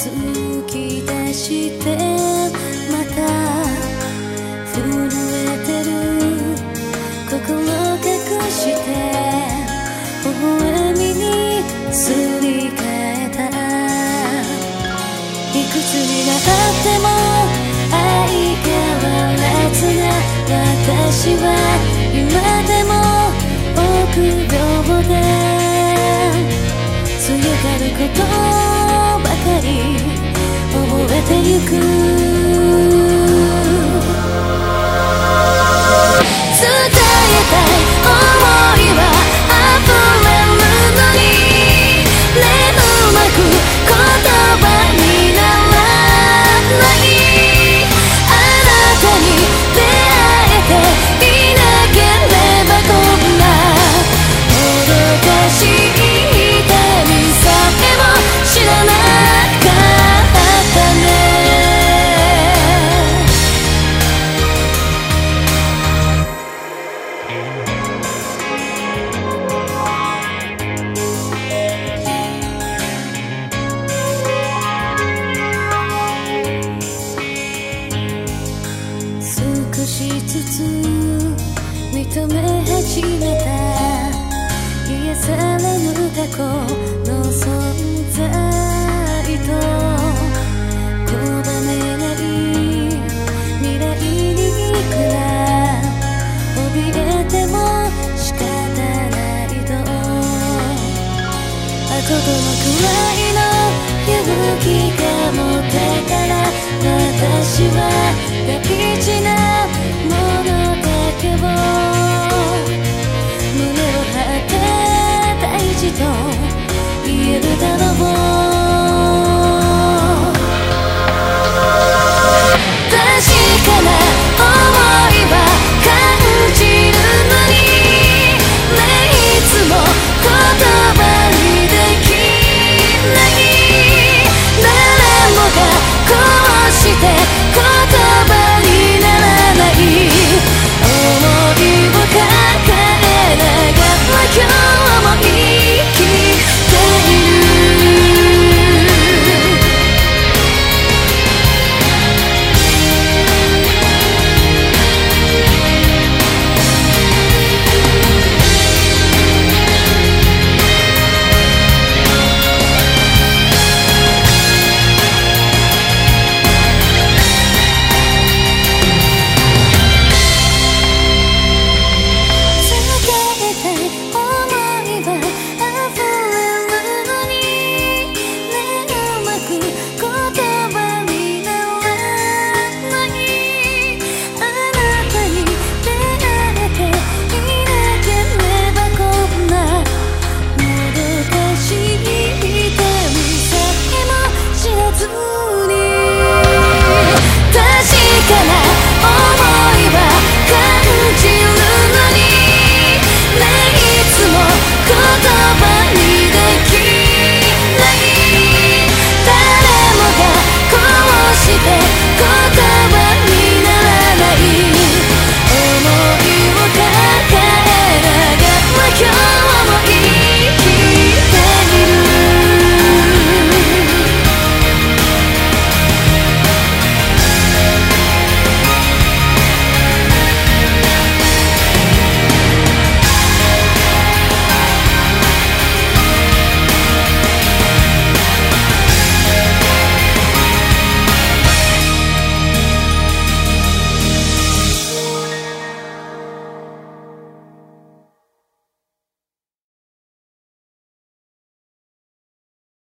がうつき出してまた震えてる。心隠して微笑みにすり替えた。いくつになっても相変わらずな私は覚えことのくらいの勇気が持てたら私は大事なものだけを